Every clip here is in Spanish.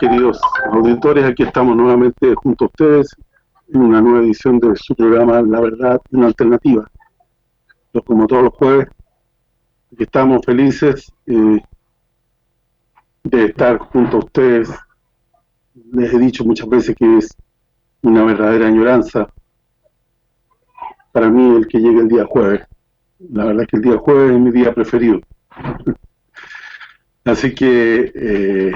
queridos auditores, aquí estamos nuevamente junto a ustedes en una nueva edición de su programa La Verdad, una alternativa. como todos los jueves, estamos felices eh, de estar junto a ustedes. Les he dicho muchas veces que es una verdadera añoranza para mí el que llegue el día jueves. La verdad es que el día jueves es mi día preferido. Así que eh,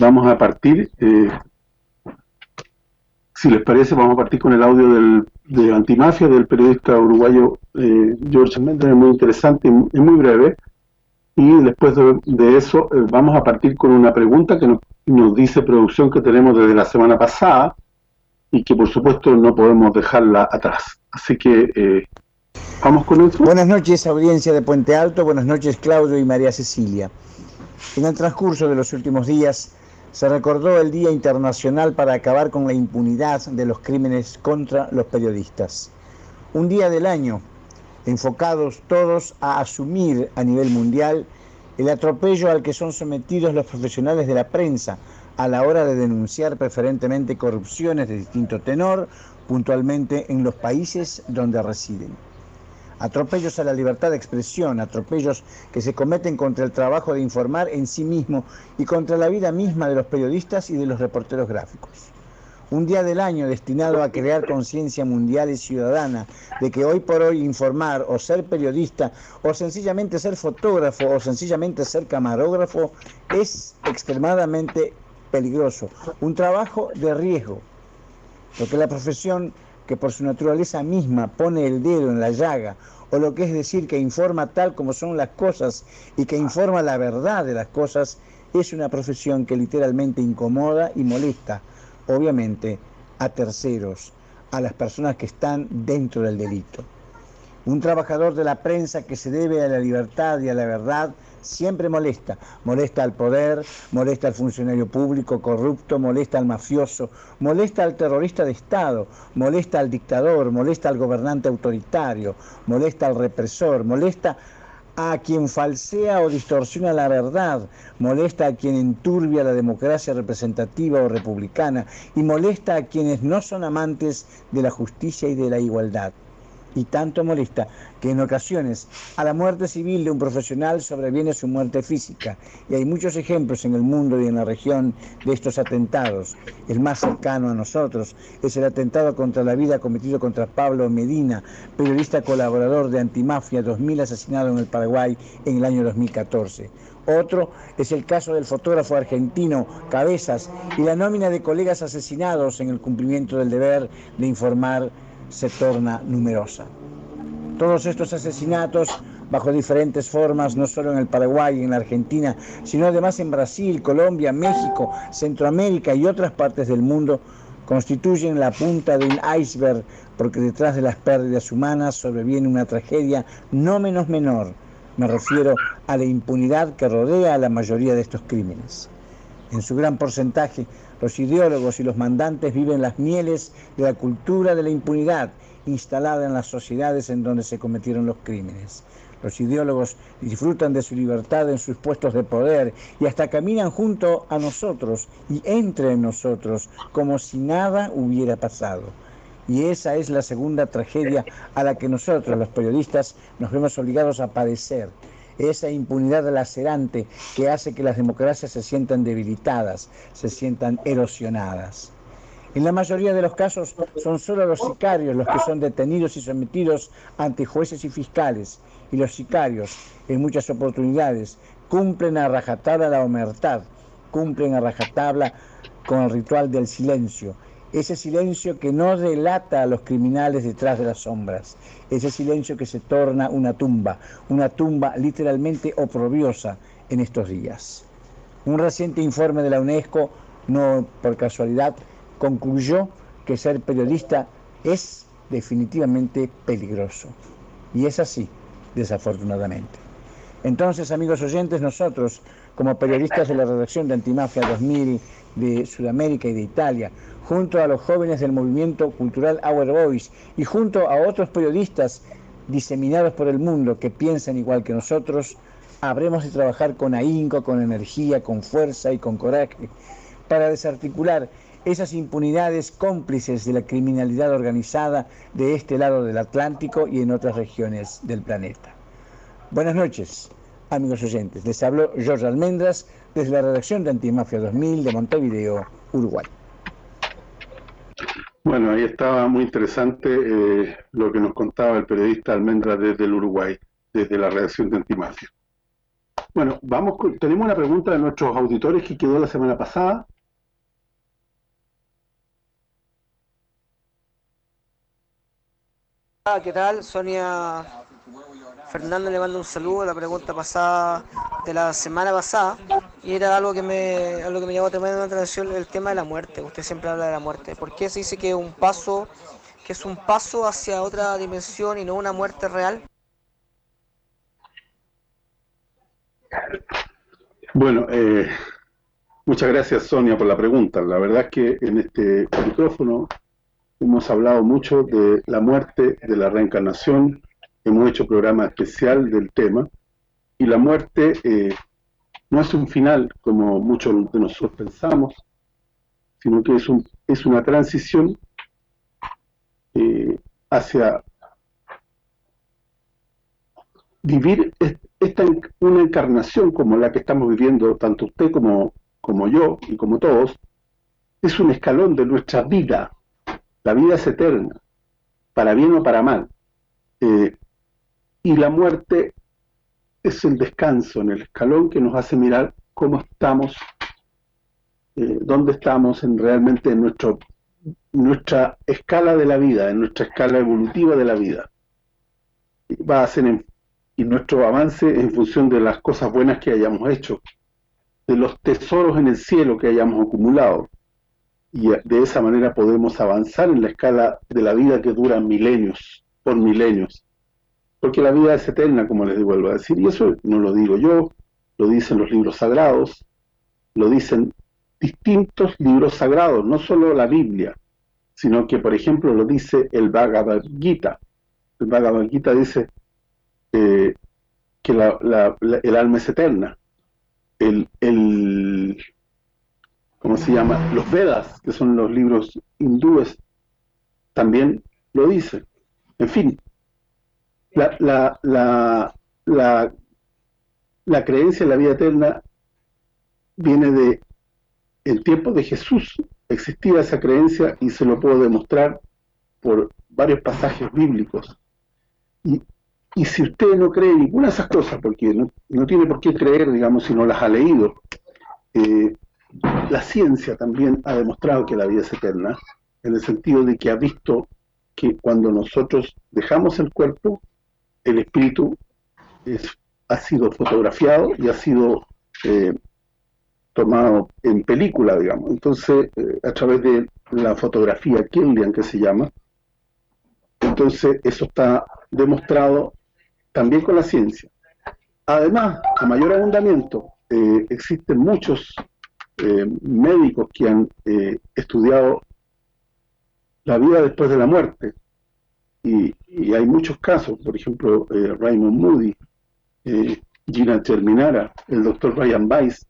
vamos a partir. Eh, si les parece, vamos a partir con el audio del, de Antimafia del periodista uruguayo eh, George Méndez, es muy interesante y muy breve. Y después de, eso vamos a partir con una pregunta que nos, nos dice producción que tenemos desde la semana pasada y que por supuesto no podemos dejarla atrás. Así que vamos con eso. Buenas noches, audiencia de Puente Alto. Buenas noches, Claudio y María Cecilia. En el transcurso de los últimos días se recordó el Día Internacional para acabar con la impunidad de los crímenes contra los periodistas. Un día del año enfocados todos a asumir a nivel mundial el atropello al que son sometidos los profesionales de la prensa a la hora de denunciar preferentemente corrupciones de distinto tenor, puntualmente en los países donde residen atropellos a la libertad de expresión, atropellos que se cometen contra el trabajo de informar en sí mismo y contra la vida misma de los periodistas y de los reporteros gráficos. Un día del año destinado a crear conciencia mundial y ciudadana de que hoy por hoy informar o ser periodista o sencillamente ser fotógrafo o sencillamente ser camarógrafo es extremadamente peligroso, un trabajo de riesgo, porque la profesión que por su naturaleza misma pone el dedo en la llaga, o lo que es decir que informa tal como son las cosas y que informa la verdad de las cosas, es una profesión que literalmente incomoda y molesta, obviamente, a terceros, a las personas que están dentro del delito. Un trabajador de la prensa que se debe a la libertad y a la verdad siempre molesta. Molesta al poder, molesta al funcionario público corrupto, molesta al mafioso, molesta al terrorista de Estado, molesta al dictador, molesta al gobernante autoritario, molesta al represor, molesta a quien falsea o distorsiona la verdad, molesta a quien enturbia la democracia representativa o republicana y molesta a quienes no son amantes de la justicia y de la igualdad y tanto molesta que en ocasiones a la muerte civil de un profesional sobreviene su muerte física. Y hay muchos ejemplos en el mundo y en la región de estos atentados. El más cercano a nosotros es el atentado contra la vida cometido contra Pablo Medina, periodista colaborador de Antimafia 2000 asesinado en el Paraguay en el año 2014. Otro es el caso del fotógrafo argentino Cabezas y la nómina de colegas asesinados en el cumplimiento del deber de informar se torna numerosa. Todos estos asesinatos, bajo diferentes formas, no solo en el Paraguay y en la Argentina, sino además en Brasil, Colombia, México, Centroamérica y otras partes del mundo, constituyen la punta de un iceberg, porque detrás de las pérdidas humanas sobreviene una tragedia no menos menor. Me refiero a la impunidad que rodea a la mayoría de estos crímenes. En su gran porcentaje, los ideólogos y los mandantes viven las mieles de la cultura de la impunidad instalada en las sociedades en donde se cometieron los crímenes. Los ideólogos disfrutan de su libertad en sus puestos de poder y hasta caminan junto a nosotros y entre nosotros como si nada hubiera pasado. Y esa es la segunda tragedia a la que nosotros, los periodistas, nos vemos obligados a padecer esa impunidad lacerante que hace que las democracias se sientan debilitadas, se sientan erosionadas. En la mayoría de los casos son solo los sicarios los que son detenidos y sometidos ante jueces y fiscales, y los sicarios, en muchas oportunidades, cumplen a rajatabla la omertad, cumplen a rajatabla con el ritual del silencio, ese silencio que no delata a los criminales detrás de las sombras, ese silencio que se torna una tumba, una tumba literalmente oprobiosa en estos días. Un reciente informe de la UNESCO, no por casualidad, concluyó que ser periodista es definitivamente peligroso. Y es así, desafortunadamente. Entonces, amigos oyentes, nosotros, como periodistas de la redacción de Antimafia 2000 de Sudamérica y de Italia, junto a los jóvenes del movimiento cultural Our Voice y junto a otros periodistas diseminados por el mundo que piensan igual que nosotros, habremos de trabajar con ahínco, con energía, con fuerza y con coraje para desarticular esas impunidades cómplices de la criminalidad organizada de este lado del Atlántico y en otras regiones del planeta. Buenas noches, amigos oyentes. Les habló George Almendras desde la redacción de Antimafia 2000 de Montevideo, Uruguay. Bueno, ahí estaba muy interesante eh, lo que nos contaba el periodista Almendras desde el Uruguay, desde la redacción de Antimafia. Bueno, vamos tenemos una pregunta de nuestros auditores que quedó la semana pasada. Ah, ¿qué tal? Sonia Fernando le mando un saludo a la pregunta pasada de la semana pasada y era algo que me algo que me llamó tremendamente la atención el tema de la muerte. Usted siempre habla de la muerte. ¿Por qué se dice que un paso que es un paso hacia otra dimensión y no una muerte real? Bueno, eh, muchas gracias Sonia por la pregunta. La verdad es que en este micrófono hemos hablado mucho de la muerte, de la reencarnación, hemos hecho programa especial del tema, y la muerte eh, no es un final, como muchos de nosotros pensamos, sino que es, un, es una transición eh, hacia vivir esta una encarnación como la que estamos viviendo, tanto usted como, como yo y como todos, es un escalón de nuestra vida. La vida es eterna, para bien o para mal. Eh, y la muerte es el descanso en el escalón que nos hace mirar cómo estamos, eh, dónde estamos en realmente en nuestro, nuestra escala de la vida, en nuestra escala evolutiva de la vida. Va a ser en, y nuestro avance en función de las cosas buenas que hayamos hecho, de los tesoros en el cielo que hayamos acumulado. Y de esa manera podemos avanzar en la escala de la vida que dura milenios, por milenios porque la vida es eterna, como les vuelvo a decir, y eso no lo digo yo, lo dicen los libros sagrados, lo dicen distintos libros sagrados, no solo la Biblia, sino que, por ejemplo, lo dice el Bhagavad Gita. El Bhagavad Gita dice eh, que el alma es eterna. El, el, ¿cómo se llama? Los Vedas, que son los libros hindúes, también lo dice. En fin, la, la, la, la, creencia en la vida eterna viene de el tiempo de Jesús existía esa creencia y se lo puedo demostrar por varios pasajes bíblicos. Y, y si usted no cree ninguna de esas cosas, porque no, no, tiene por qué creer, digamos, si no las ha leído, eh, la ciencia también ha demostrado que la vida es eterna, en el sentido de que ha visto que cuando nosotros dejamos el cuerpo, el espíritu ha sido fotografiado y ha sido eh, tomado en película, digamos. Entonces, eh, a través de la fotografía Kirlian, que se llama, entonces eso está demostrado también con la ciencia. Además, a mayor abundamiento, eh, existen muchos médicos que han estudiado la vida después de la muerte, y, hay muchos casos, por ejemplo, eh, Raymond Moody, eh, Gina Terminara, el doctor Ryan Weiss.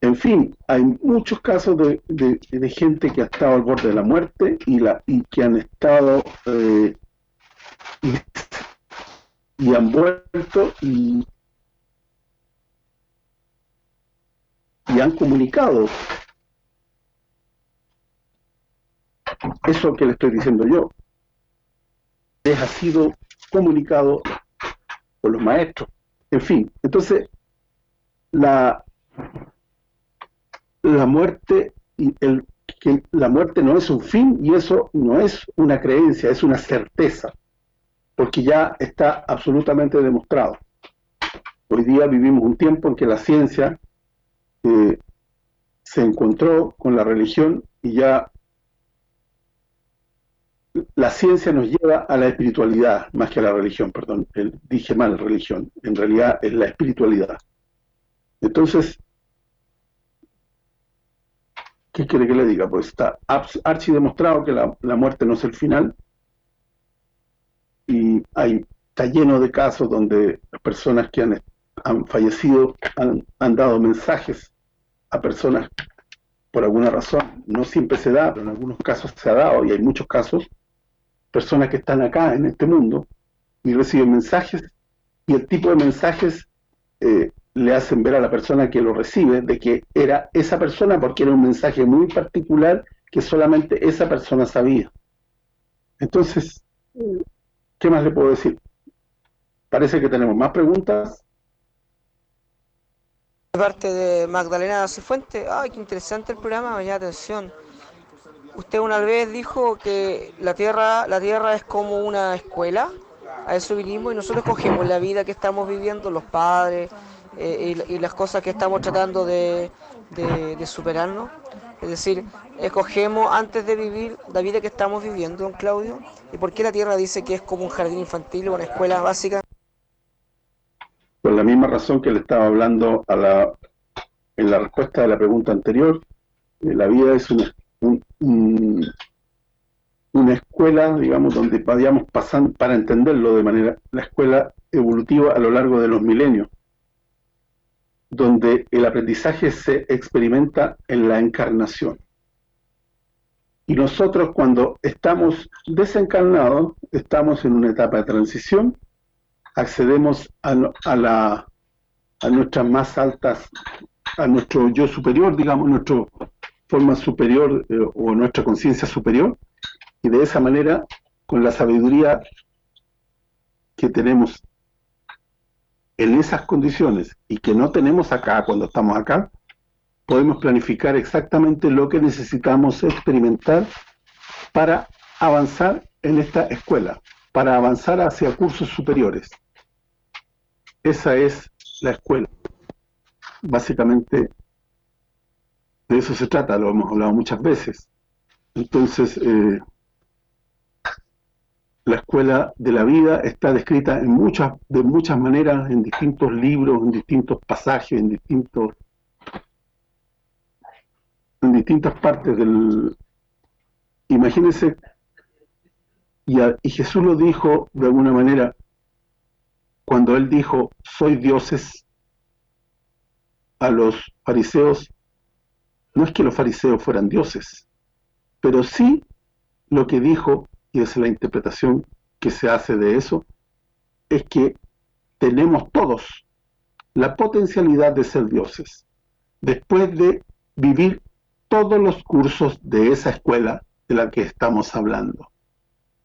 En fin, hay muchos casos de, de, gente que ha estado al borde de la muerte y, la, y que han estado eh, y, han vuelto y, y han comunicado eso que le estoy diciendo yo les ha sido comunicado por los maestros. En fin, entonces la la muerte y el que la muerte no es un fin y eso no es una creencia, es una certeza, porque ya está absolutamente demostrado. Hoy día vivimos un tiempo en que la ciencia eh, se encontró con la religión y ya la ciencia nos lleva a la espiritualidad, más que a la religión, perdón, dije mal religión, en realidad es la espiritualidad. Entonces, ¿qué quiere que le diga? Pues está archi demostrado que la, muerte no es el final, y hay, está lleno de casos donde las personas que han, fallecido han, han dado mensajes a personas por alguna razón, no siempre se da, pero en algunos casos se ha dado, y hay muchos casos, personas que están acá en este mundo y reciben mensajes, y el tipo de mensajes eh, le hacen ver a la persona que lo recibe de que era esa persona porque era un mensaje muy particular que solamente esa persona sabía. Entonces, ¿qué más le puedo decir? Parece que tenemos más preguntas. De parte de Magdalena Cifuente, ay, qué interesante el programa, llama atención. Usted una vez dijo que la tierra la tierra es como una escuela, a eso vinimos y nosotros cogemos la vida que estamos viviendo, los padres eh, y, las cosas que estamos tratando de, de superarnos. Es decir, escogemos antes de vivir la vida que estamos viviendo, don Claudio. ¿Y por qué la tierra dice que es como un jardín infantil o una escuela básica? Por la misma razón que le estaba hablando a la, en la respuesta de la pregunta anterior, eh, la vida es una, una escuela, digamos, donde vayamos pasando, para entenderlo de manera, la escuela evolutiva a lo largo de los milenios, donde el aprendizaje se experimenta en la encarnación. Y nosotros cuando estamos desencarnados, estamos en una etapa de transición, accedemos a, la, a nuestras más altas, a nuestro yo superior, digamos, nuestra forma superior eh, o nuestra conciencia superior, y de esa manera, con la sabiduría que tenemos en esas condiciones y que no tenemos acá cuando estamos acá, podemos planificar exactamente lo que necesitamos experimentar para avanzar en esta escuela, para avanzar hacia cursos superiores. Esa es la escuela. Básicamente de eso se trata, lo hemos hablado muchas veces. Entonces, eh, la escuela de la vida está descrita en muchas de muchas maneras, en distintos libros, en distintos pasajes, en distintos en distintas partes del... Imagínense, y, y Jesús lo dijo de alguna manera, cuando él dijo, soy dioses, a los fariseos, no es que los fariseos fueran dioses, pero sí lo que dijo y es la interpretación que se hace de eso, es que tenemos todos la potencialidad de ser dioses, después de vivir todos los cursos de esa escuela de la que estamos hablando.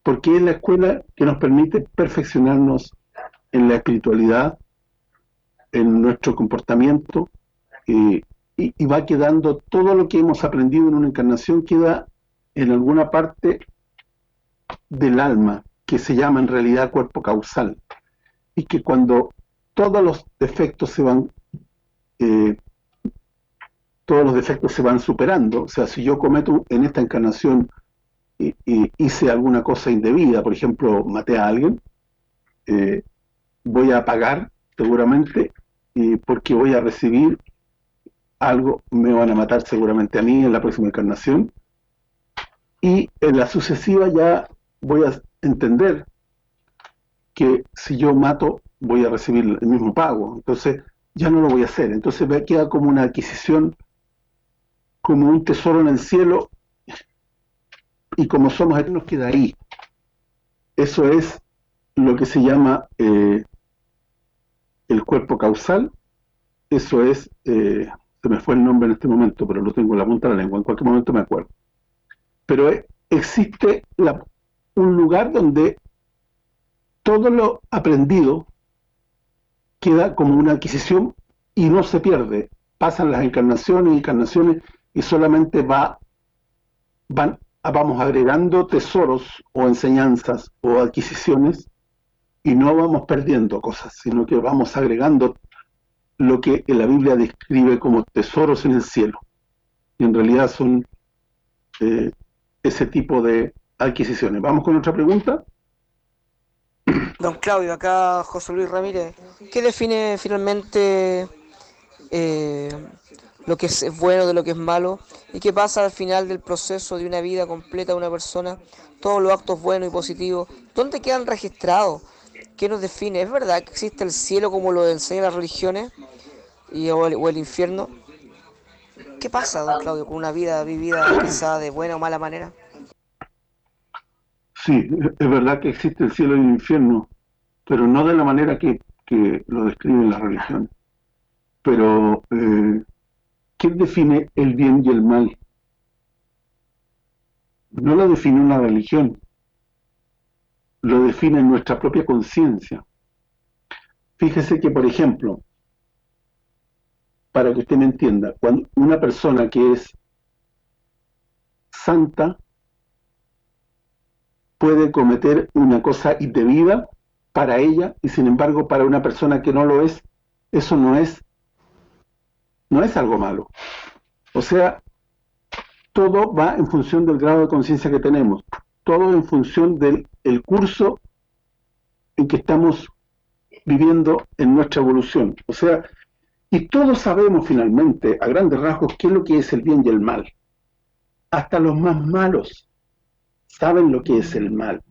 Porque es la escuela que nos permite perfeccionarnos en la espiritualidad, en nuestro comportamiento, y, y va quedando todo lo que hemos aprendido en una encarnación, queda en alguna parte del alma, que se llama en realidad cuerpo causal, y que cuando todos los defectos se van eh, todos los defectos se van superando, o sea, si yo cometo en esta encarnación y, hice alguna cosa indebida, por ejemplo, maté a alguien, eh, voy a pagar seguramente y porque voy a recibir algo, me van a matar seguramente a mí en la próxima encarnación. Y en la sucesiva ya voy a entender que si yo mato voy a recibir el mismo pago, entonces ya no lo voy a hacer, entonces me queda como una adquisición, como un tesoro en el cielo, y como somos nos queda ahí. Eso es lo que se llama eh, el cuerpo causal, eso es, eh, se me fue el nombre en este momento, pero lo tengo en la punta de la lengua, en cualquier momento me acuerdo. Pero eh, existe un lugar donde todo lo aprendido queda como una adquisición y no se pierde. Pasan las encarnaciones y encarnaciones y solamente va van vamos agregando tesoros o enseñanzas o adquisiciones y no vamos perdiendo cosas, sino que vamos agregando lo que la Biblia describe como tesoros en el cielo. Y en realidad son eh, ese tipo de adquisiciones. Vamos con otra pregunta. Don Claudio, acá José Luis Ramírez, ¿qué define finalmente eh, lo que es bueno de lo que es malo? ¿Y qué pasa al final del proceso de una vida completa de una persona? Todos los actos buenos y positivos, ¿dónde quedan registrados? ¿Qué nos define? ¿Es verdad que existe el cielo como lo enseñan las religiones y, o, el, infierno? ¿Qué pasa, don Claudio, con una vida vivida quizá de buena o mala manera? Sí, es verdad que existe el cielo y el infierno, pero no de la manera que, lo describen las religiones. Pero, eh, ¿quién define el bien y el mal? No lo define una religión, lo define nuestra propia conciencia. Fíjese que, por ejemplo, para que usted me entienda, cuando una persona que es santa puede cometer una cosa indebida para ella y sin embargo para una persona que no lo es, eso no es no es algo malo. O sea, todo va en función del grado de conciencia que tenemos, todo en función del el curso en que estamos viviendo en nuestra evolución. O sea, y todos sabemos finalmente, a grandes rasgos, qué es lo que es el bien y el mal. Hasta los más malos saben lo que es el mal.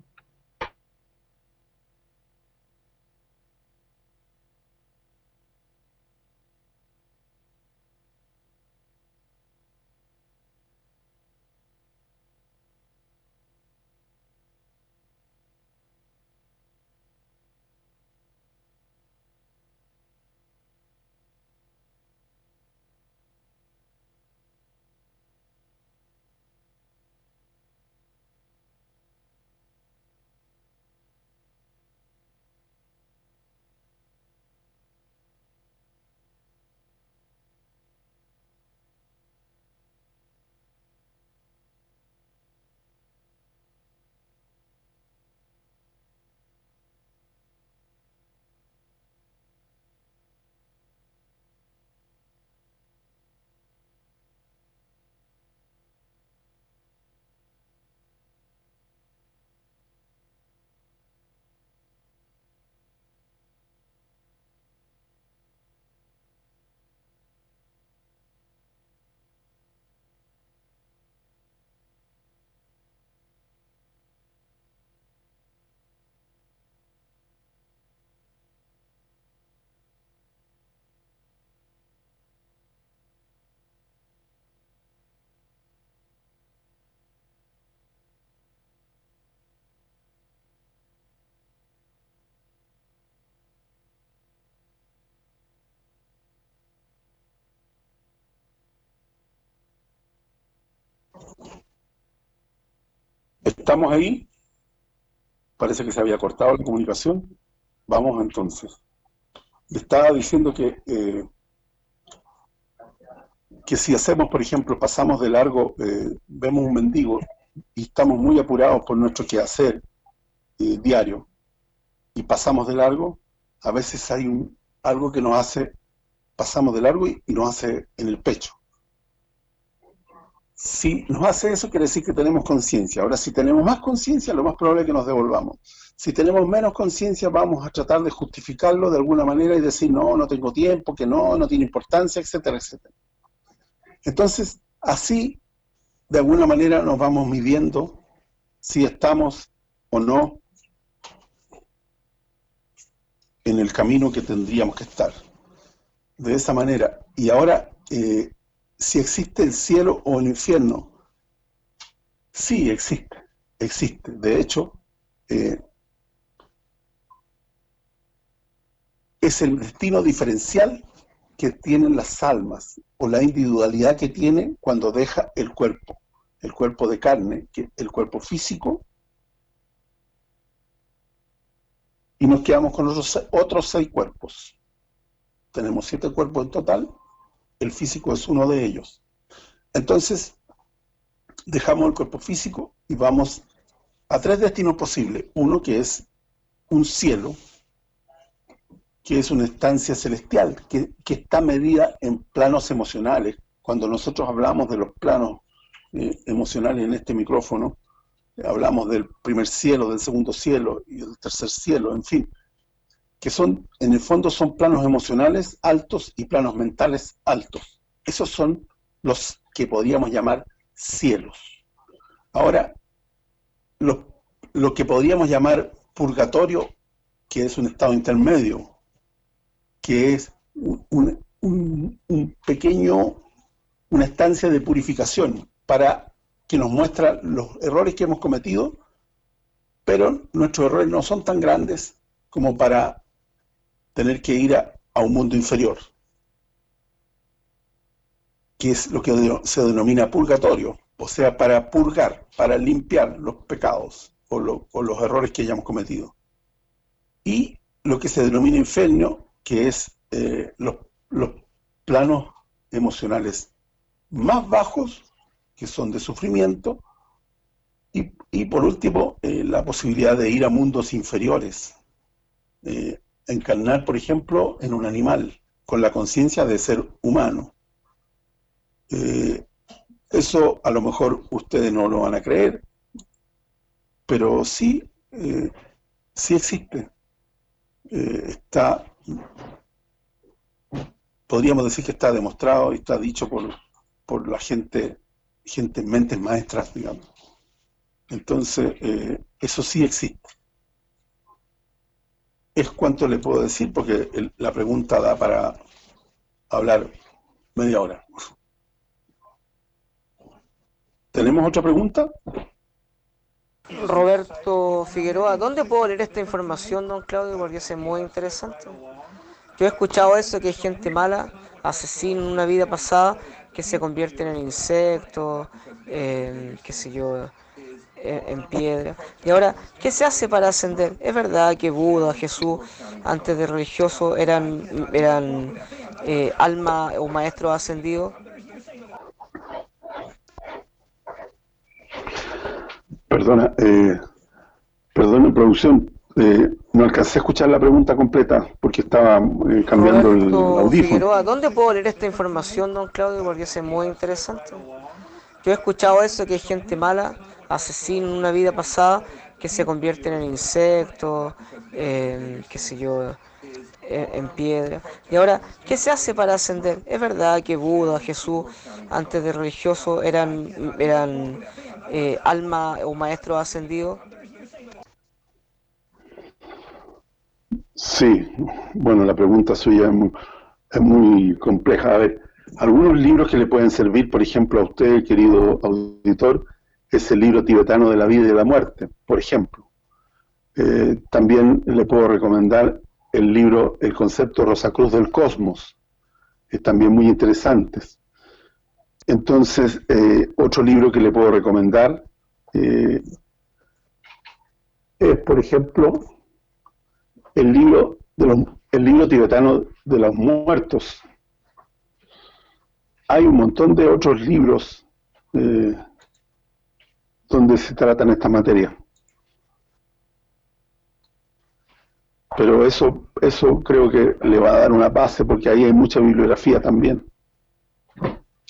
¿Estamos ahí? Parece que se había cortado la comunicación. Vamos entonces. estaba diciendo que eh, que si hacemos, por ejemplo, pasamos de largo, eh, vemos un mendigo y estamos muy apurados por nuestro quehacer eh, diario y pasamos de largo, a veces hay un, algo que nos hace, pasamos de largo y nos hace en el pecho. Si nos hace eso, quiere decir que tenemos conciencia. Ahora, si tenemos más conciencia, lo más probable es que nos devolvamos. Si tenemos menos conciencia, vamos a tratar de justificarlo de alguna manera y decir, no, no tengo tiempo, que no, no tiene importancia, etcétera, etcétera. Entonces, así, de alguna manera nos vamos midiendo si estamos o no en el camino que tendríamos que estar. De esa manera. Y ahora, eh, si existe el cielo o el infierno. Sí, existe, existe. De hecho, eh, es el destino diferencial que tienen las almas, o la individualidad que tiene cuando deja el cuerpo, el cuerpo de carne, que el cuerpo físico, y nos quedamos con los otros seis cuerpos. Tenemos siete cuerpos en total, el físico es uno de ellos. Entonces, dejamos el cuerpo físico y vamos a tres destinos posibles. Uno que es un cielo, que es una estancia celestial, que, está medida en planos emocionales. Cuando nosotros hablamos de los planos eh, emocionales en este micrófono, hablamos del primer cielo, del segundo cielo y del tercer cielo, en fin que son, en el fondo son planos emocionales altos y planos mentales altos. Esos son los que podríamos llamar cielos. Ahora, lo, lo que podríamos llamar purgatorio, que es un estado intermedio, que es un, un, pequeño una estancia de purificación para que nos muestra los errores que hemos cometido, pero nuestros errores no son tan grandes como para tener que ir a, a un mundo inferior, que es lo que se denomina purgatorio, o sea, para purgar, para limpiar los pecados o, los errores que hayamos cometido. Y lo que se denomina infierno, que es eh, los, planos emocionales más bajos, que son de sufrimiento, y, por último, eh, la posibilidad de ir a mundos inferiores, eh, encarnar, por ejemplo, en un animal, con la conciencia de ser humano. Eso a lo mejor ustedes no lo van a creer, pero sí, eh, sí existe. Eh, está, podríamos decir que está demostrado y está dicho por, por la gente, gente mentes maestras, digamos. Entonces, eh, eso sí existe. Es cuanto le puedo decir, porque la pregunta da para hablar media hora. ¿Tenemos otra pregunta? Roberto Figueroa, ¿dónde puedo leer esta información, don Claudio? Porque es muy interesante. Yo he escuchado eso, que hay gente mala, asesina en una vida pasada, que se convierten en insectos, en, qué sé yo, en, piedra. Y ahora, ¿qué se hace para ascender? ¿Es verdad que Buda, Jesús, antes de religioso, eran, eran eh, alma o maestros ascendidos? Perdona, eh, perdona, producción, eh, no alcancé a escuchar la pregunta completa porque estaba eh, cambiando el audífono. ¿dónde puedo leer esta información, don Claudio? Porque es muy interesante. Yo he escuchado eso, que hay gente mala, asesina en una vida pasada, que se convierten en insectos, en, qué sé yo, en, piedra. Y ahora, ¿qué se hace para ascender? ¿Es verdad que Buda, Jesús, antes de religioso, eran, eran eh, alma o maestro ascendido? Sí, bueno, la pregunta suya es muy, es muy compleja. A ver, algunos libros que le pueden servir, por ejemplo, a usted, querido auditor, es el libro tibetano de la vida y de la muerte, por ejemplo. Eh, también le puedo recomendar el libro El concepto Rosacruz del cosmos, es también muy interesante. Entonces, eh, otro libro que le puedo recomendar eh, es, por ejemplo, el libro, el libro tibetano de los muertos. Hay un montón de otros libros eh, donde se tratan esta materia. Pero eso, eso creo que le va a dar una base porque ahí hay mucha bibliografía también.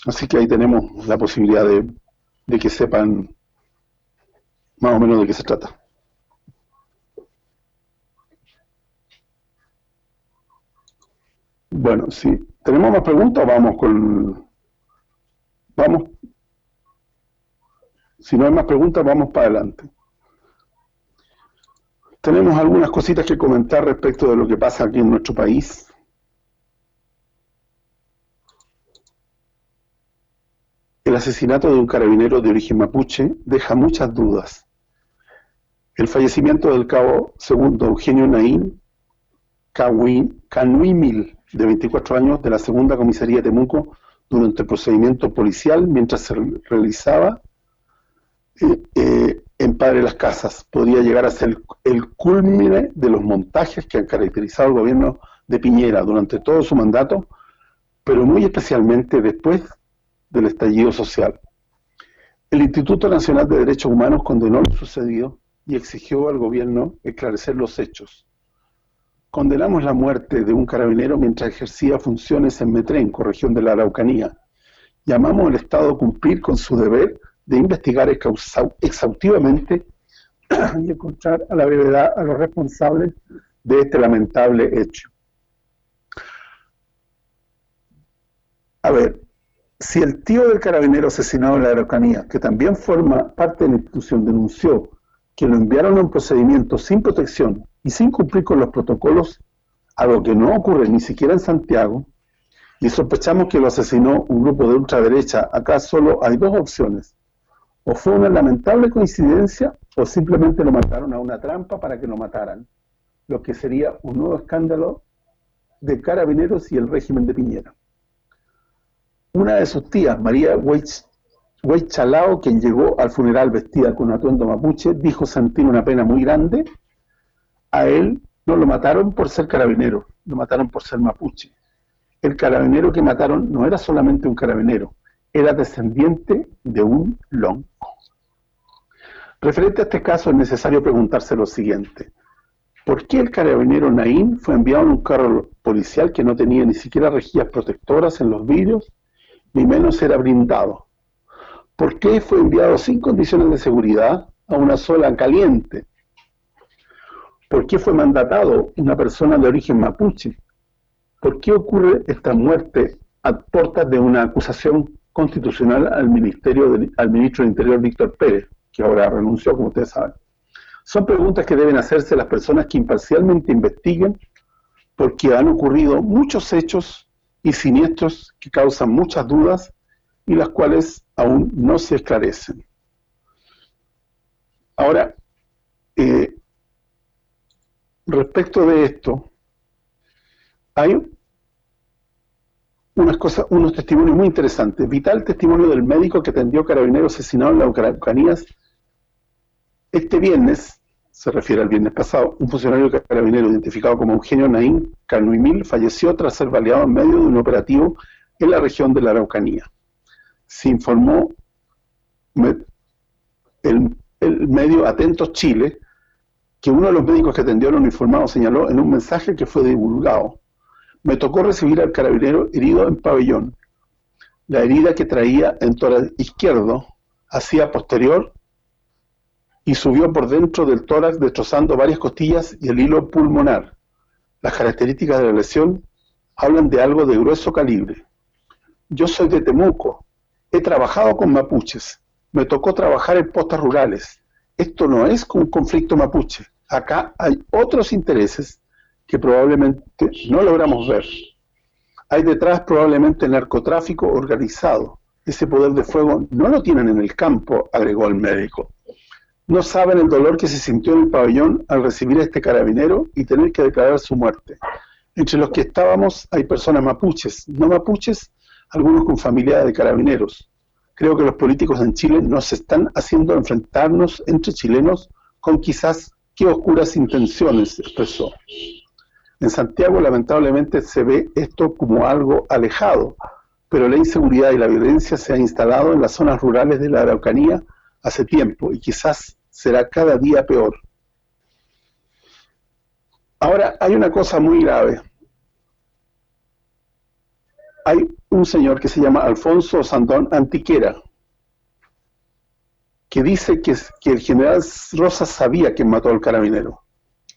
Así que ahí tenemos la posibilidad de, que sepan más o menos de qué se trata. Bueno, sí. ¿Tenemos más preguntas vamos con...? Vamos. Si no hay más preguntas, vamos para adelante. Tenemos algunas cositas que comentar respecto de lo que pasa aquí en nuestro país. El asesinato de un carabinero de origen mapuche deja muchas dudas. El fallecimiento del cabo segundo Eugenio Naín Canuimil, de 24 años, de la segunda comisaría de Temuco, durante el procedimiento policial, mientras se realizaba eh, en Padre Las Casas, podía llegar a ser el culmine de los montajes que han caracterizado al gobierno de Piñera durante todo su mandato, pero muy especialmente después del estallido social. El Instituto Nacional de Derechos Humanos condenó lo sucedido y exigió al gobierno esclarecer los hechos. Condenamos la muerte de un carabinero mientras ejercía funciones en Metrenco, región de la Araucanía. Llamamos al Estado a cumplir con su deber de investigar exhaustivamente y encontrar a la brevedad a los responsables de este lamentable hecho. A ver, si el tío del carabinero asesinado en la Araucanía, que también forma parte de la institución, denunció que lo enviaron a un procedimiento sin protección y sin cumplir con los protocolos, algo que no ocurre ni siquiera en Santiago, y sospechamos que lo asesinó un grupo de ultraderecha, acá solo hay dos opciones. O fue una lamentable coincidencia o simplemente lo mataron a una trampa para que lo mataran, lo que sería un nuevo escándalo de carabineros y el régimen de Piñera. Una de sus tías, María Chalao, quien llegó al funeral vestida con un atuendo mapuche, dijo sentir una pena muy grande. A él no lo mataron por ser carabinero, lo mataron por ser mapuche el carabinero que mataron no era solamente un carabinero, era descendiente de un lonco. Referente a este caso es necesario preguntarse lo siguiente. ¿Por qué el carabinero Naín fue enviado en un carro policial que no tenía ni siquiera rejillas protectoras en los vidrios, ni menos era brindado? ¿Por qué fue enviado sin condiciones de seguridad a una sola caliente? ¿Por qué fue mandatado una persona de origen mapuche? ¿Por qué ocurre esta muerte a puertas de una acusación constitucional al ministerio al ministro del Interior Víctor Pérez, que ahora renunció, como ustedes saben? Son preguntas que deben hacerse las personas que imparcialmente investiguen, porque han ocurrido muchos hechos y siniestros que causan muchas dudas y las cuales aún no se esclarecen. Ahora, eh, respecto de esto, hay unas cosas, unos testimonios muy interesantes. Vital testimonio del médico que atendió a carabineros asesinados en la Araucanías este viernes, se refiere al viernes pasado, un funcionario carabinero identificado como Eugenio Naín Canuimil falleció tras ser baleado en medio de un operativo en la región de la Araucanía. Se informó el, el medio Atentos Chile que uno de los médicos que atendió al uniformado señaló en un mensaje que fue divulgado me tocó recibir al carabinero herido en pabellón. La herida que traía en tórax izquierdo hacía posterior y subió por dentro del tórax destrozando varias costillas y el hilo pulmonar. Las características de la lesión hablan de algo de grueso calibre. Yo soy de Temuco, he trabajado con mapuches, me tocó trabajar en postas rurales. Esto no es un conflicto mapuche, acá hay otros intereses que probablemente no logramos ver. Hay detrás probablemente narcotráfico organizado. Ese poder de fuego no lo tienen en el campo, agregó el médico. No saben el dolor que se sintió en el pabellón al recibir a este carabinero y tener que declarar su muerte. Entre los que estábamos hay personas mapuches, no mapuches, algunos con familia de carabineros. Creo que los políticos en Chile nos están haciendo enfrentarnos entre chilenos con quizás qué oscuras intenciones, expresó. En Santiago lamentablemente se ve esto como algo alejado, pero la inseguridad y la violencia se han instalado en las zonas rurales de la Araucanía hace tiempo y quizás será cada día peor. Ahora, hay una cosa muy grave. Hay un señor que se llama Alfonso Sandón Antiquera, que dice que, que el general Rosas sabía quién mató al carabinero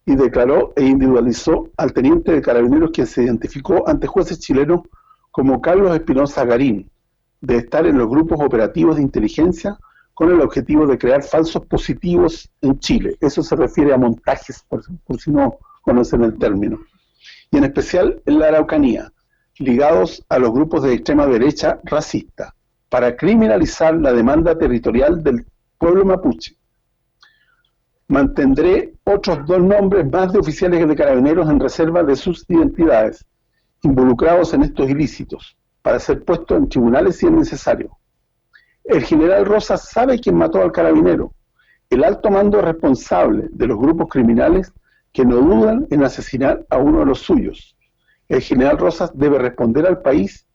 y declaró e individualizó al teniente de carabineros que se identificó ante jueces chilenos como Carlos Espinosa Garín, de estar en los grupos operativos de inteligencia con el objetivo de crear falsos positivos en Chile. Eso se refiere a montajes, por, si no conocen el término. Y en especial en la Araucanía, ligados a los grupos de extrema derecha racista, para criminalizar la demanda territorial del pueblo mapuche mantendré otros dos nombres más de oficiales de carabineros en reserva de sus identidades, involucrados en estos ilícitos, para ser puestos en tribunales si es necesario. El general Rosas sabe quién mató al carabinero, el alto mando responsable de los grupos criminales que no dudan en asesinar a uno de los suyos. El general Rosas debe responder al país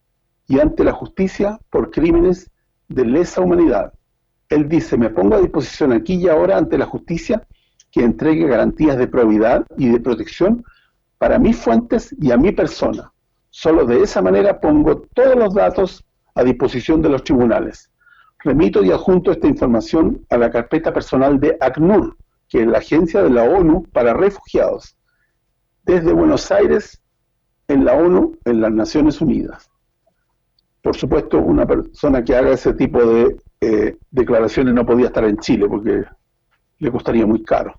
y ante la justicia por crímenes de lesa humanidad él dice, me pongo a disposición aquí y ahora ante la justicia que entregue garantías de probidad y de protección para mis fuentes y a mi persona. Solo de esa manera pongo todos los datos a disposición de los tribunales. Remito y adjunto esta información a la carpeta personal de ACNUR, que es la agencia de la ONU para refugiados, desde Buenos Aires, en la ONU, en las Naciones Unidas. Por supuesto, una persona que haga ese tipo de eh, declaraciones no podía estar en Chile porque le costaría muy caro.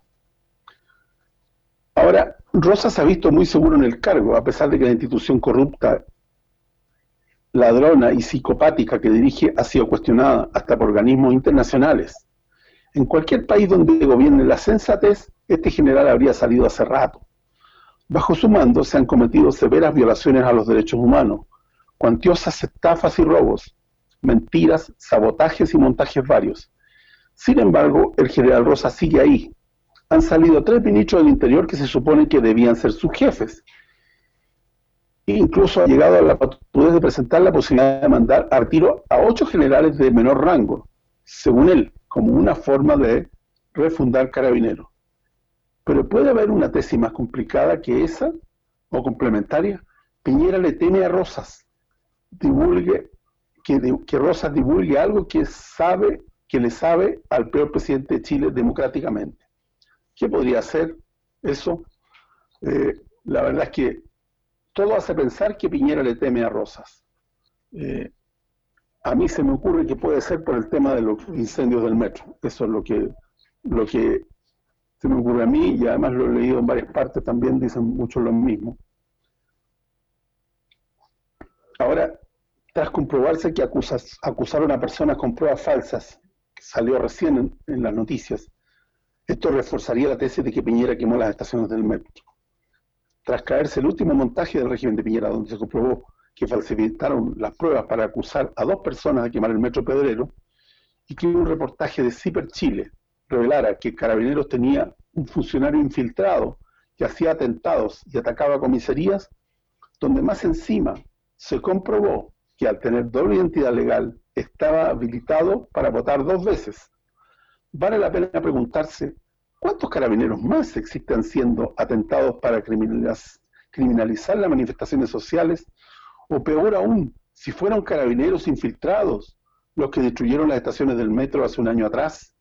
Ahora, Rosa se ha visto muy seguro en el cargo, a pesar de que la institución corrupta ladrona y psicopática que dirige ha sido cuestionada hasta por organismos internacionales. En cualquier país donde gobierne la sensatez, este general habría salido hace rato. Bajo su mando se han cometido severas violaciones a los derechos humanos, cuantiosas estafas y robos, mentiras, sabotajes y montajes varios. Sin embargo, el general Rosa sigue ahí. Han salido tres ministros del Interior que se supone que debían ser sus jefes. E incluso ha llegado a la patudez de presentar la posibilidad de mandar a retiro a ocho generales de menor rango, según él, como una forma de refundar Carabineros. Pero puede haber una tesis más complicada que esa, o complementaria. Piñera le teme a Rosas, divulgue que, Rosas divulgue algo que sabe que le sabe al peor presidente de Chile democráticamente. ¿Qué podría ser eso? Eh, la verdad es que todo hace pensar que Piñera le teme a Rosas. Eh, a mí se me ocurre que puede ser por el tema de los incendios del metro. Eso es lo que, lo que se me ocurre a mí y además lo he leído en varias partes, también dicen mucho lo mismo. Ahora, tras comprobarse que acusas, acusaron a personas con pruebas falsas, que salió recién en, las noticias, esto reforzaría la tesis de que Piñera quemó las estaciones del metro. Tras caerse el último montaje del régimen de Piñera, donde se comprobó que falsificaron las pruebas para acusar a dos personas de quemar el metro Pedrero, y que un reportaje de Ciper Chile revelara que Carabineros tenía un funcionario infiltrado que hacía atentados y atacaba comisarías, donde más encima se comprobó que al tener doble identidad legal estaba habilitado para votar dos veces. Vale la pena preguntarse, ¿cuántos carabineros más existen siendo atentados para criminalizar las manifestaciones sociales? O peor aún, si fueron carabineros infiltrados los que destruyeron las estaciones del metro hace un año atrás.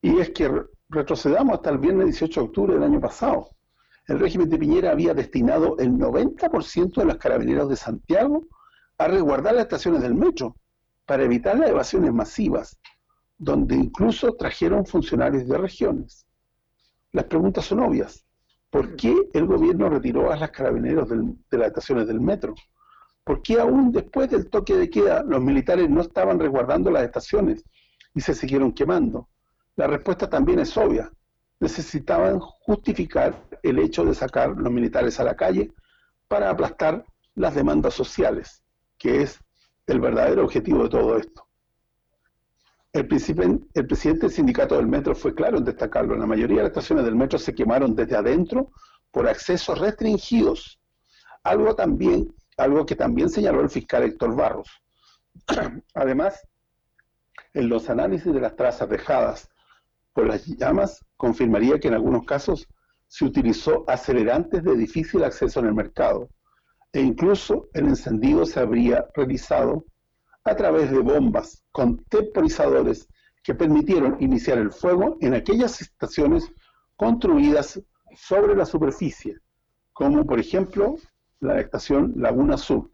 Y es que retrocedamos hasta el viernes 18 de octubre del año pasado. El régimen de Piñera había destinado el 90% de los carabineros de Santiago a resguardar las estaciones del metro para evitar las evasiones masivas, donde incluso trajeron funcionarios de regiones. Las preguntas son obvias. ¿Por qué el gobierno retiró a las carabineros de las estaciones del metro? ¿Por qué aún después del toque de queda los militares no estaban resguardando las estaciones y se siguieron quemando? La respuesta también es obvia. Necesitaban justificar el hecho de sacar los militares a la calle para aplastar las demandas sociales que es el verdadero objetivo de todo esto. El, el presidente del sindicato del metro fue claro en destacarlo. La mayoría de las estaciones del metro se quemaron desde adentro por accesos restringidos. Algo también, algo que también señaló el fiscal Héctor Barros. Además, en los análisis de las trazas dejadas por las llamas, confirmaría que en algunos casos se utilizó acelerantes de difícil acceso en el mercado, e incluso el encendido se habría realizado a través de bombas con temporizadores que permitieron iniciar el fuego en aquellas estaciones construidas sobre la superficie, como por ejemplo la estación Laguna Sur.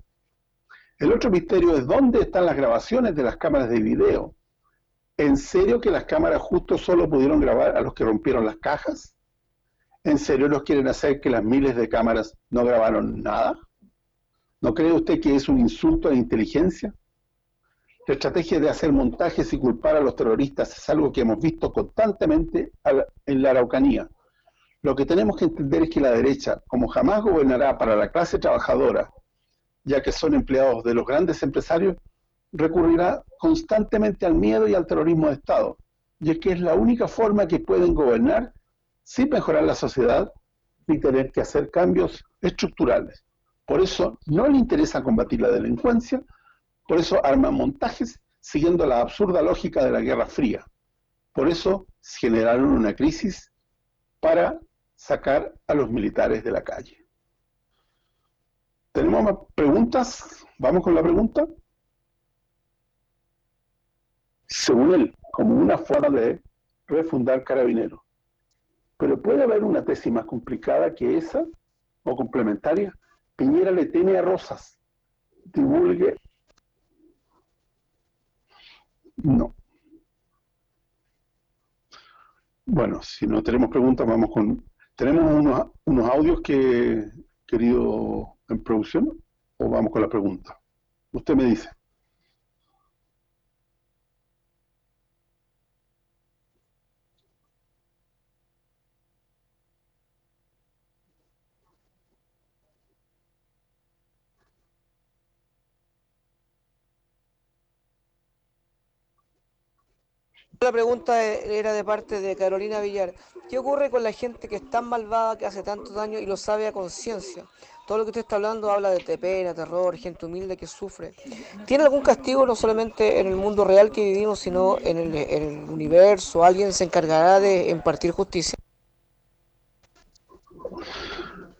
El otro misterio es dónde están las grabaciones de las cámaras de video. ¿En serio que las cámaras justo solo pudieron grabar a los que rompieron las cajas? ¿En serio los quieren hacer que las miles de cámaras no grabaron nada? ¿No cree usted que es un insulto a la inteligencia? La estrategia de hacer montajes y culpar a los terroristas es algo que hemos visto constantemente en la Araucanía. Lo que tenemos que entender es que la derecha, como jamás gobernará para la clase trabajadora, ya que son empleados de los grandes empresarios, recurrirá constantemente al miedo y al terrorismo de Estado, y es que es la única forma que pueden gobernar sin mejorar la sociedad ni tener que hacer cambios estructurales. Por eso no le interesa combatir la delincuencia, por eso arman montajes siguiendo la absurda lógica de la Guerra Fría. Por eso generaron una crisis para sacar a los militares de la calle. ¿Tenemos más preguntas? ¿Vamos con la pregunta? Según él, como una forma de refundar Carabineros. Pero puede haber una tesis más complicada que esa, o complementaria, Piñera le teme a Rosas. Divulgue. No. Bueno, si no tenemos preguntas, vamos con... ¿Tenemos unos, unos audios que, querido, en producción? ¿O vamos con la pregunta? Usted me dice. La pregunta era de parte de Carolina Villar. ¿Qué ocurre con la gente que es tan malvada, que hace tanto daño y lo sabe a conciencia? Todo lo que usted está hablando habla de pena, terror, gente humilde que sufre. ¿Tiene algún castigo no solamente en el mundo real que vivimos, sino en el, en el universo? ¿Alguien se encargará de impartir justicia?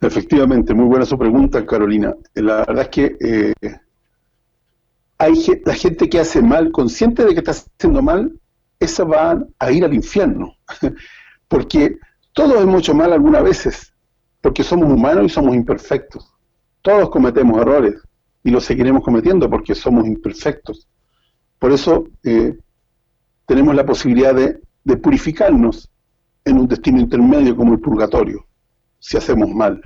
Efectivamente, muy buena su pregunta, Carolina. La verdad es que eh, hay la gente que hace mal, consciente de que está haciendo mal, esa va a ir al infierno. porque todos hemos hecho mal algunas veces, porque somos humanos y somos imperfectos. Todos cometemos errores y los seguiremos cometiendo porque somos imperfectos. Por eso eh, tenemos la posibilidad de, de purificarnos en un destino intermedio como el purgatorio, si hacemos mal.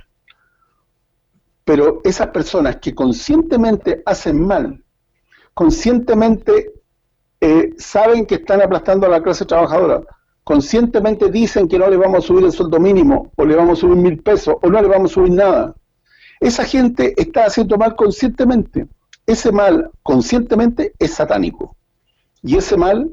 Pero esas personas que conscientemente hacen mal, conscientemente eh, saben que están aplastando a la clase trabajadora, conscientemente dicen que no le vamos a subir el sueldo mínimo, o le vamos a subir mil pesos, o no le vamos a subir nada. Esa gente está haciendo mal conscientemente. Ese mal conscientemente es satánico. Y ese mal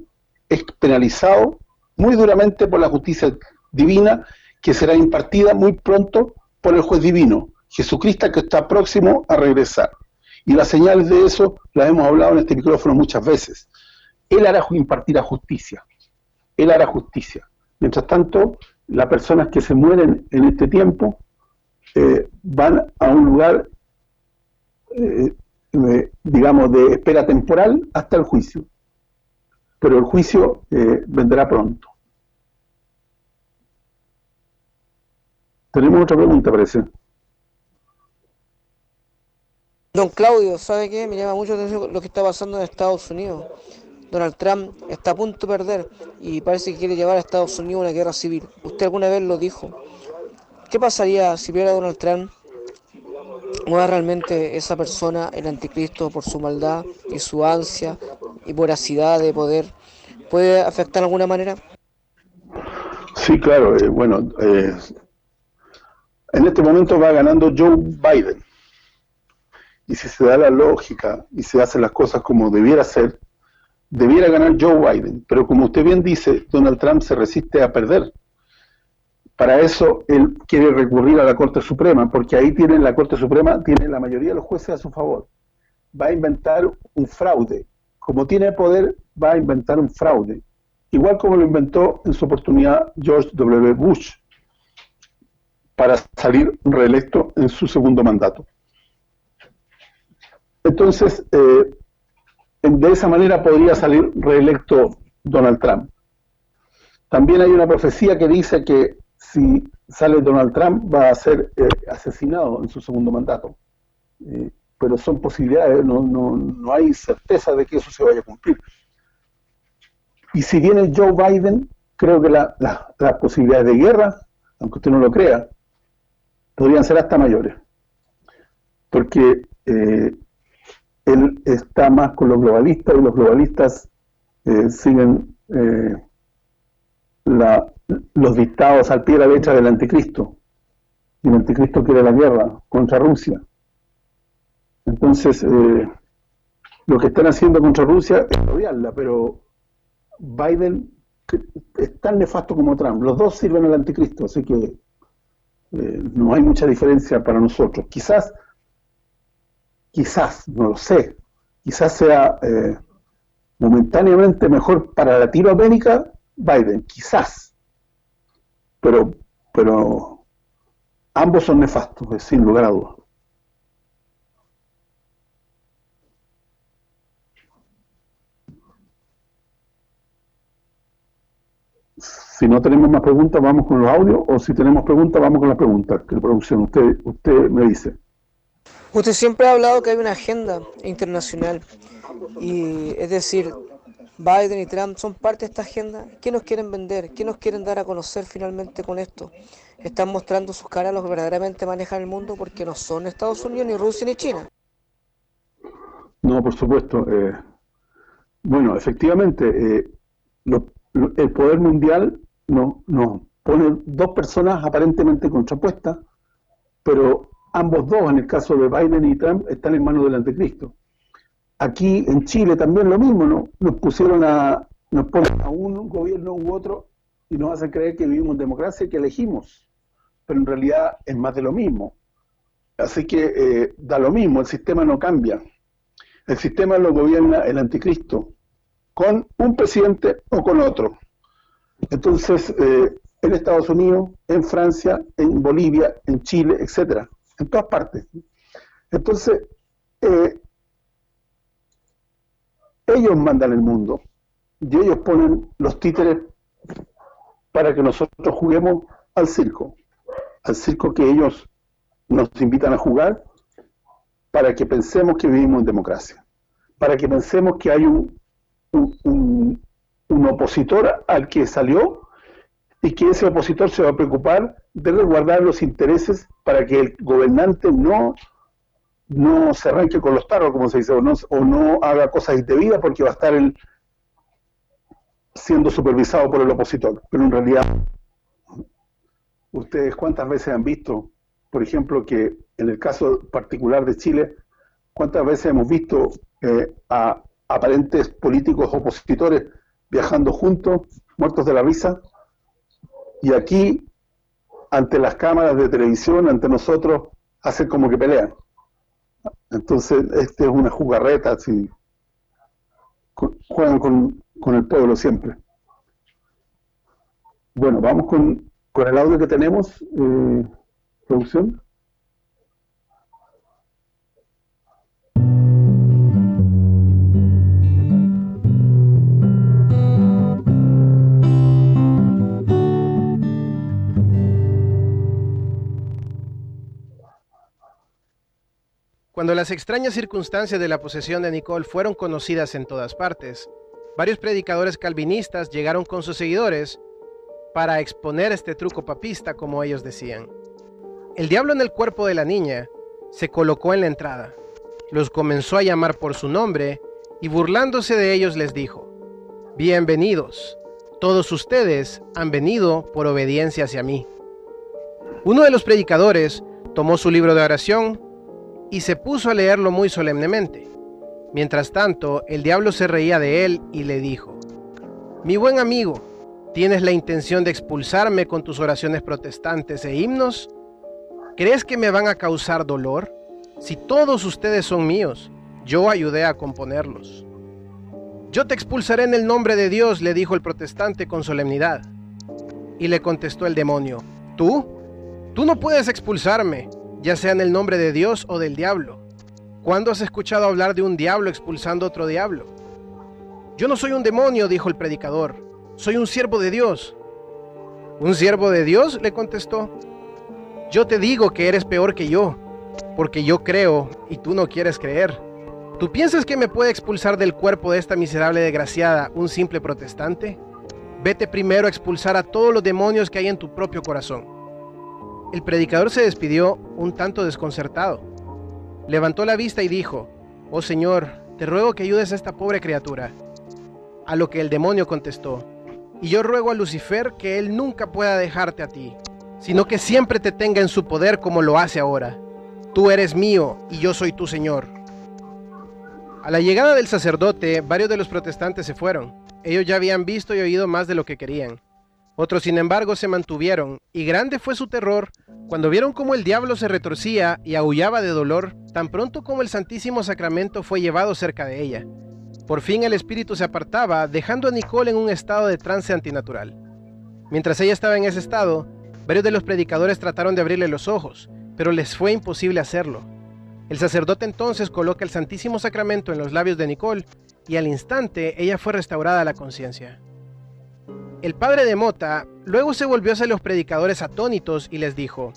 es penalizado muy duramente por la justicia divina que será impartida muy pronto por el juez divino, Jesucristo que está próximo a regresar. Y las señales de eso las hemos hablado en este micrófono muchas veces. Él hará impartirá justicia. Él hará justicia. Mientras tanto, las personas que se mueren en este tiempo eh, van a un lugar, eh, digamos, de espera temporal hasta el juicio. Pero el juicio eh, vendrá pronto. Tenemos otra pregunta, parece. Don Claudio, ¿sabe qué? Me llama mucho atención lo que está pasando en Estados Unidos. Donald Trump está a punto de perder y parece que quiere llevar a Estados Unidos a una guerra civil. Usted alguna vez lo dijo. ¿Qué pasaría si viera Donald Trump? ¿O es realmente esa persona el anticristo por su maldad y su ansia y voracidad de poder? ¿Puede afectar de alguna manera? Sí, claro. Eh, bueno, eh, en este momento va ganando Joe Biden. Y si se da la lógica y se hacen las cosas como debiera ser, debiera ganar Joe Biden, pero como usted bien dice, Donald Trump se resiste a perder. Para eso él quiere recurrir a la Corte Suprema, porque ahí tiene la Corte Suprema, tiene la mayoría de los jueces a su favor. Va a inventar un fraude. Como tiene poder, va a inventar un fraude. Igual como lo inventó en su oportunidad George W. Bush, para salir reelecto en su segundo mandato. Entonces, eh, de esa manera podría salir reelecto Donald Trump. También hay una profecía que dice que si sale Donald Trump va a ser eh, asesinado en su segundo mandato. Eh, pero son posibilidades, no, no, no hay certeza de que eso se vaya a cumplir. Y si viene Joe Biden, creo que las posibilidades de guerra, aunque usted no lo crea, podrían ser hasta mayores. Porque eh, él está más con los globalistas y los globalistas eh, siguen eh, los dictados al pie de la letra del anticristo. Y el anticristo quiere la guerra contra Rusia. Entonces, eh, lo que están haciendo contra Rusia es odiarla, pero Biden es tan nefasto como Trump. Los dos sirven al anticristo, así que no hay mucha diferencia para nosotros. Quizás quizás, no lo sé, quizás sea eh, momentáneamente mejor para Latinoamérica Biden, quizás, pero, pero ambos son nefastos, sin lugar a dudas. Si no tenemos más preguntas, vamos con los audios, o si tenemos preguntas, vamos con las preguntas, que producción, usted, usted me dice. Usted siempre ha hablado que hay una agenda internacional y es decir, Biden y Trump son parte de esta agenda. ¿Qué nos quieren vender? ¿Qué nos quieren dar a conocer finalmente con esto? Están mostrando sus caras a los que verdaderamente manejan el mundo porque no son Estados Unidos, ni Rusia, ni China. No, por supuesto. Eh, bueno, efectivamente, eh, el poder mundial nos no, pone dos personas aparentemente contrapuestas, pero ambos dos, en el caso de Biden y Trump, están en manos del anticristo. Aquí en Chile también lo mismo, ¿no? Nos pusieron a, nos ponen a un gobierno u otro y nos hacen creer que vivimos en democracia y que elegimos, pero en realidad es más de lo mismo. Así que eh, da lo mismo, el sistema no cambia. El sistema lo gobierna el anticristo, con un presidente o con otro. Entonces, eh, en Estados Unidos, en Francia, en Bolivia, en Chile, etcétera, en todas partes. Entonces, eh, ellos mandan el mundo y ellos ponen los títeres para que nosotros juguemos al circo, al circo que ellos nos invitan a jugar para que pensemos que vivimos en democracia, para que pensemos que hay un, un, un opositor al que salió y que ese opositor se va a preocupar de resguardar los intereses para que el gobernante no no se arranque con los tarros, como se dice, o no, o no haga cosas indebidas porque va a estar el, siendo supervisado por el opositor. Pero en realidad, ustedes cuántas veces han visto, por ejemplo, que en el caso particular de Chile, cuántas veces hemos visto eh, a aparentes políticos opositores viajando juntos, muertos de la risa, y aquí, ante las cámaras de televisión, ante nosotros, hacen como que pelean. Entonces, este es una jugarreta, así, juegan con, con el pueblo siempre. Bueno, vamos con, con el audio que tenemos, eh, producción. Cuando las extrañas circunstancias de la posesión de Nicole fueron conocidas en todas partes, varios predicadores calvinistas llegaron con sus seguidores para exponer este truco papista como ellos decían. El diablo en el cuerpo de la niña se colocó en la entrada, los comenzó a llamar por su nombre y burlándose de ellos les dijo, Bienvenidos, todos ustedes han venido por obediencia hacia mí. Uno de los predicadores tomó su libro de oración y se puso a leerlo muy solemnemente. Mientras tanto, el diablo se reía de él y le dijo, Mi buen amigo, ¿tienes la intención de expulsarme con tus oraciones protestantes e himnos? ¿Crees que me van a causar dolor? Si todos ustedes son míos, yo ayudé a componerlos. Yo te expulsaré en el nombre de Dios, le dijo el protestante con solemnidad. Y le contestó el demonio, ¿tú? Tú no puedes expulsarme, ya sea en el nombre de Dios o del diablo. ¿Cuándo has escuchado hablar de un diablo expulsando otro diablo? Yo no soy un demonio, dijo el predicador, soy un siervo de Dios. ¿Un siervo de Dios? le contestó. Yo te digo que eres peor que yo, porque yo creo y tú no quieres creer. ¿Tú piensas que me puede expulsar del cuerpo de esta miserable desgraciada un simple protestante? Vete primero a expulsar a todos los demonios que hay en tu propio corazón. El predicador se despidió un tanto desconcertado. Levantó la vista y dijo, Oh Señor, te ruego que ayudes a esta pobre criatura. A lo que el demonio contestó, Y yo ruego a Lucifer que él nunca pueda dejarte a ti, sino que siempre te tenga en su poder como lo hace ahora. Tú eres mío y yo soy tu Señor. A la llegada del sacerdote, varios de los protestantes se fueron. Ellos ya habían visto y oído más de lo que querían. Otros, sin embargo, se mantuvieron, y grande fue su terror cuando vieron cómo el diablo se retorcía y aullaba de dolor tan pronto como el Santísimo Sacramento fue llevado cerca de ella. Por fin el espíritu se apartaba, dejando a Nicole en un estado de trance antinatural. Mientras ella estaba en ese estado, varios de los predicadores trataron de abrirle los ojos, pero les fue imposible hacerlo. El sacerdote entonces coloca el Santísimo Sacramento en los labios de Nicole y al instante ella fue restaurada a la conciencia. El padre de Mota luego se volvió hacia los predicadores atónitos y les dijo,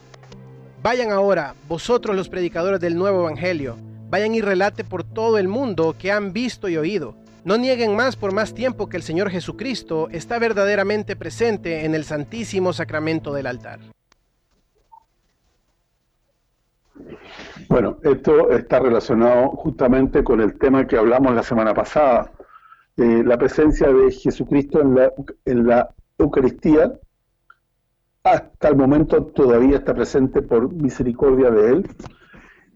Vayan ahora, vosotros los predicadores del nuevo Evangelio, vayan y relate por todo el mundo que han visto y oído. No nieguen más por más tiempo que el Señor Jesucristo está verdaderamente presente en el Santísimo Sacramento del altar. Bueno, esto está relacionado justamente con el tema que hablamos la semana pasada, eh, la presencia de Jesucristo en la, en la Eucaristía, hasta el momento todavía está presente por misericordia de Él,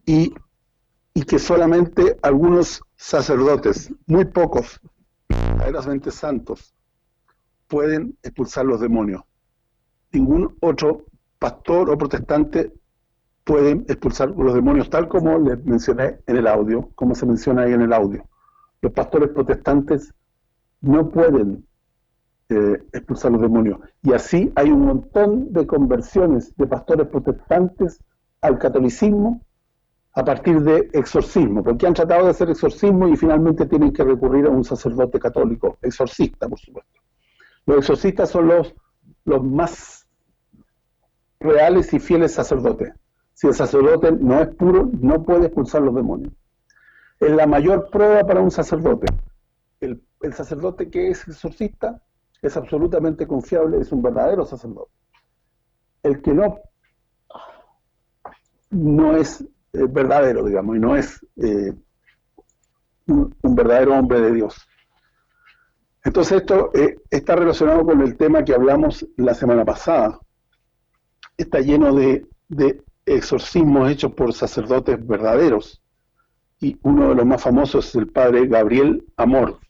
y, y que solamente algunos sacerdotes, muy pocos, verdaderamente santos, pueden expulsar los demonios. Ningún otro pastor o protestante pueden expulsar los demonios, tal como les mencioné en el audio, como se menciona ahí en el audio. Los pastores protestantes no pueden eh, expulsar los demonios. Y así hay un montón de conversiones de pastores protestantes al catolicismo a partir de exorcismo, porque han tratado de hacer exorcismo y finalmente tienen que recurrir a un sacerdote católico, exorcista, por supuesto. Los exorcistas son los, los más reales y fieles sacerdotes si el sacerdote no es puro, no puede expulsar los demonios. Es la mayor prueba para un sacerdote. El, sacerdote que es exorcista es absolutamente confiable, es un verdadero sacerdote. El que no, no es eh, verdadero, digamos, y no es eh, un, verdadero hombre de Dios. Entonces esto eh, está relacionado con el tema que hablamos la semana pasada. Está lleno de exorcismos hechos por sacerdotes verdaderos. Y uno de los más famosos es el padre Gabriel Amor,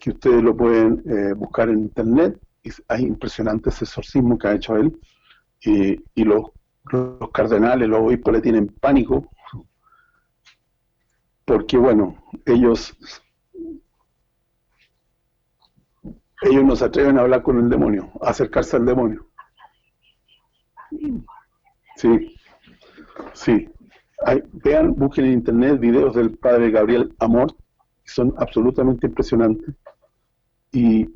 que ustedes lo pueden eh, buscar en internet. Y hay impresionantes exorcismos que ha hecho él. y los, los cardenales, los obispos le tienen pánico, porque bueno, ellos ellos no se atreven a hablar con el demonio, a acercarse al demonio. Sí. Sí. Vean, busquen en internet videos del padre Gabriel Amor, son absolutamente impresionantes. Y,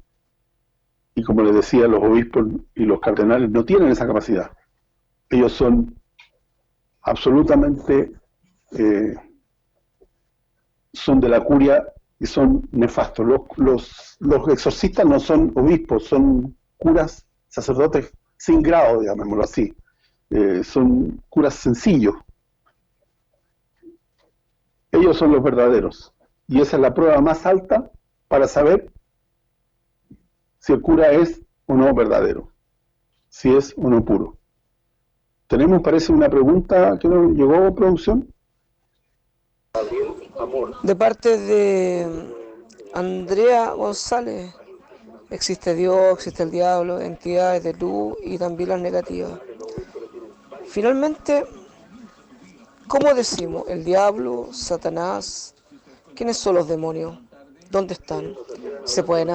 y como les decía, los obispos y los cardenales no tienen esa capacidad. Ellos son absolutamente, eh, son de la curia y son nefastos. Los, los, los exorcistas no son obispos, son curas, sacerdotes sin grado, llamémoslo así. Eh, son curas sencillos. Ellos son los verdaderos. Y esa es la prueba más alta para saber si el cura es o no verdadero, si es o no puro. Tenemos, parece, una pregunta que nos llegó producción. De parte de Andrea González, existe Dios, existe el diablo, entidades de luz y también las negativas. Finalmente, ¿cómo decimos? El diablo, Satanás, ¿quiénes son los demonios? ¿Dónde están? ¿Se pueden,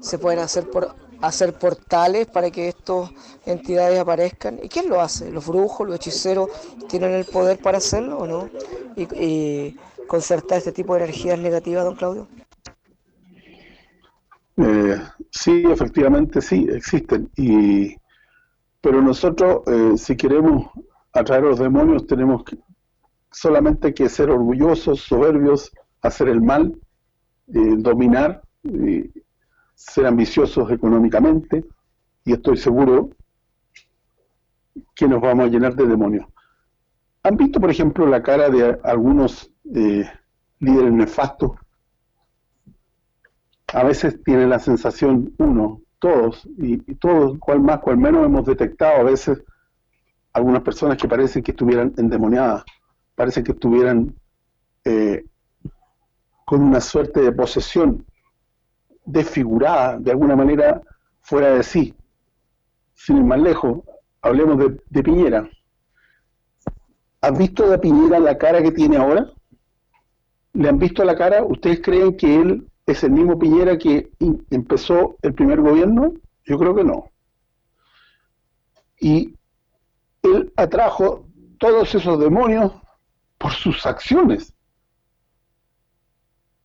se pueden hacer, por, hacer portales para que estas entidades aparezcan? ¿Y quién lo hace? ¿Los brujos, los hechiceros tienen el poder para hacerlo o no? ¿Y, concertar este tipo de energías negativas, don Claudio? Eh, sí, efectivamente sí, existen. Y pero nosotros, eh, si queremos atraer a los demonios, tenemos que, solamente que ser orgullosos, soberbios, hacer el mal, eh, dominar, ser ambiciosos económicamente, y estoy seguro que nos vamos a llenar de demonios. ¿Han visto, por ejemplo, la cara de algunos eh, líderes nefastos? A veces tiene la sensación, uno, todos, y, todos, cual más, cual menos, hemos detectado a veces algunas personas que parecen que estuvieran endemoniadas, parecen que estuvieran eh, con una suerte de posesión desfigurada, de alguna manera fuera de sí. Sin ir más lejos, hablemos de, de Piñera. ¿Han visto de Piñera la cara que tiene ahora? ¿Le han visto la cara? ¿Ustedes creen que él es el mismo Piñera que empezó el primer gobierno? Yo creo que no. Y él atrajo todos esos demonios por sus acciones.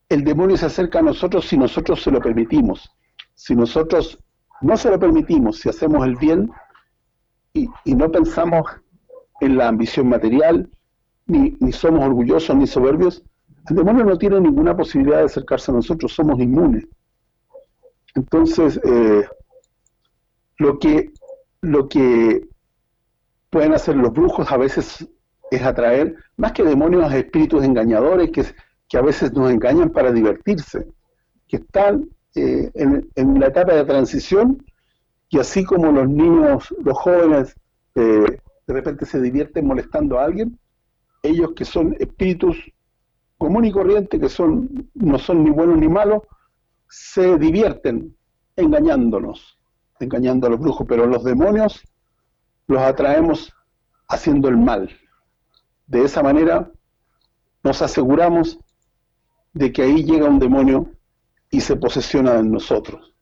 El demonio se acerca a nosotros si nosotros se lo permitimos. Si nosotros no se lo permitimos, si hacemos el bien y, no pensamos en la ambición material, ni, ni somos orgullosos ni soberbios, el demonio no tiene ninguna posibilidad de acercarse a nosotros, somos inmunes. Entonces, eh, lo que lo que pueden hacer los brujos a veces es atraer, más que demonios, a espíritus engañadores que, que a veces nos engañan para divertirse, que están eh, en, la etapa de transición y así como los niños, los jóvenes, eh, de repente se divierten molestando a alguien, ellos que son espíritus común y corriente, que son no son ni buenos ni malos, se divierten engañándonos, engañando a los brujos, pero los demonios los atraemos haciendo el mal. De esa manera nos aseguramos de que ahí llega un demonio y se posesiona en nosotros.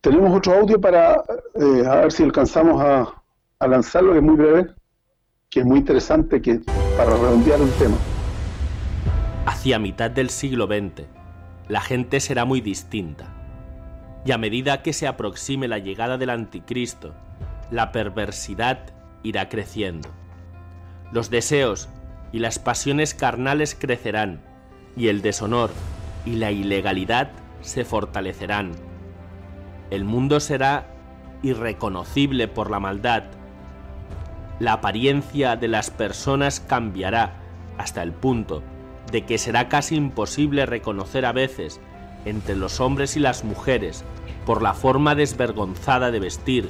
Tenemos otro audio para eh, a ver si alcanzamos a, a, lanzarlo, que es muy breve, que es muy interesante que para redondear el tema. Hacia mitad del siglo XX, la gente será muy distinta. Y a medida que se aproxime la llegada del anticristo, la perversidad irá creciendo. Los deseos y las pasiones carnales crecerán, y el deshonor y la ilegalidad se fortalecerán. El mundo será irreconocible por la maldad. La apariencia de las personas cambiará hasta el punto de que será casi imposible reconocer a veces entre los hombres y las mujeres por la forma desvergonzada de vestir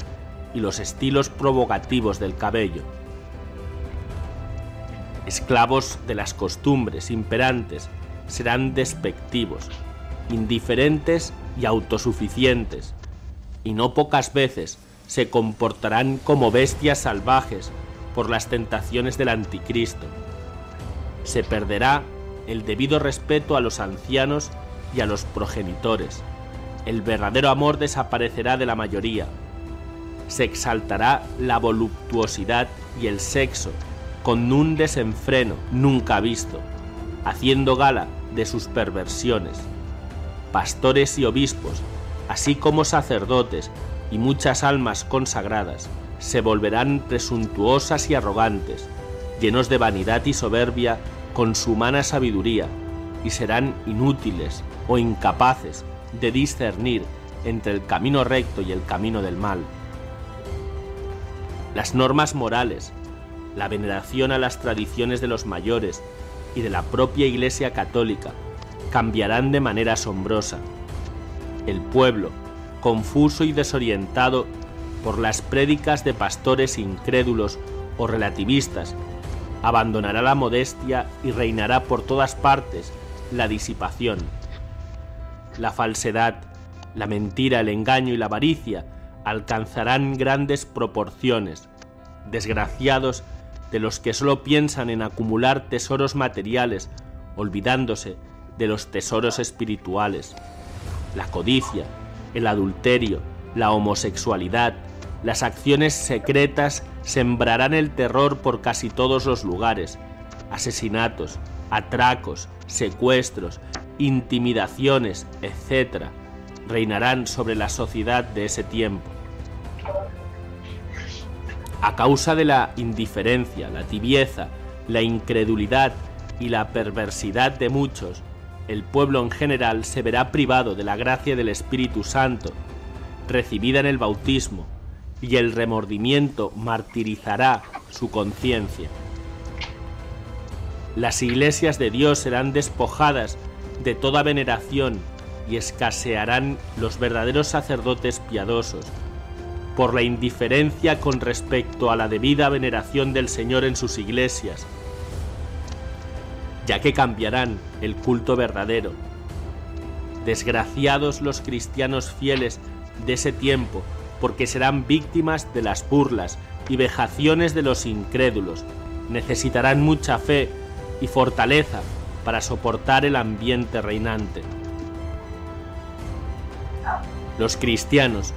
y los estilos provocativos del cabello esclavos de las costumbres imperantes, serán despectivos, indiferentes y autosuficientes, y no pocas veces se comportarán como bestias salvajes por las tentaciones del anticristo. Se perderá el debido respeto a los ancianos y a los progenitores. El verdadero amor desaparecerá de la mayoría. Se exaltará la voluptuosidad y el sexo con un desenfreno nunca visto, haciendo gala de sus perversiones. Pastores y obispos, así como sacerdotes y muchas almas consagradas, se volverán presuntuosas y arrogantes, llenos de vanidad y soberbia con su humana sabiduría, y serán inútiles o incapaces de discernir entre el camino recto y el camino del mal. Las normas morales la veneración a las tradiciones de los mayores y de la propia Iglesia Católica cambiarán de manera asombrosa. El pueblo, confuso y desorientado por las prédicas de pastores incrédulos o relativistas, abandonará la modestia y reinará por todas partes la disipación. La falsedad, la mentira, el engaño y la avaricia alcanzarán grandes proporciones. Desgraciados de los que solo piensan en acumular tesoros materiales, olvidándose de los tesoros espirituales. La codicia, el adulterio, la homosexualidad, las acciones secretas sembrarán el terror por casi todos los lugares. Asesinatos, atracos, secuestros, intimidaciones, etc., reinarán sobre la sociedad de ese tiempo a causa de la indiferencia, la tibieza, la incredulidad y la perversidad de muchos, el pueblo en general se verá privado de la gracia del Espíritu Santo, recibida en el bautismo, y el remordimiento martirizará su conciencia. Las iglesias de Dios serán despojadas de toda veneración y escasearán los verdaderos sacerdotes piadosos, por la indiferencia con respecto a la debida veneración del Señor en sus iglesias, ya que cambiarán el culto verdadero. Desgraciados los cristianos fieles de ese tiempo, porque serán víctimas de las burlas y vejaciones de los incrédulos. Necesitarán mucha fe y fortaleza para soportar el ambiente reinante. Los cristianos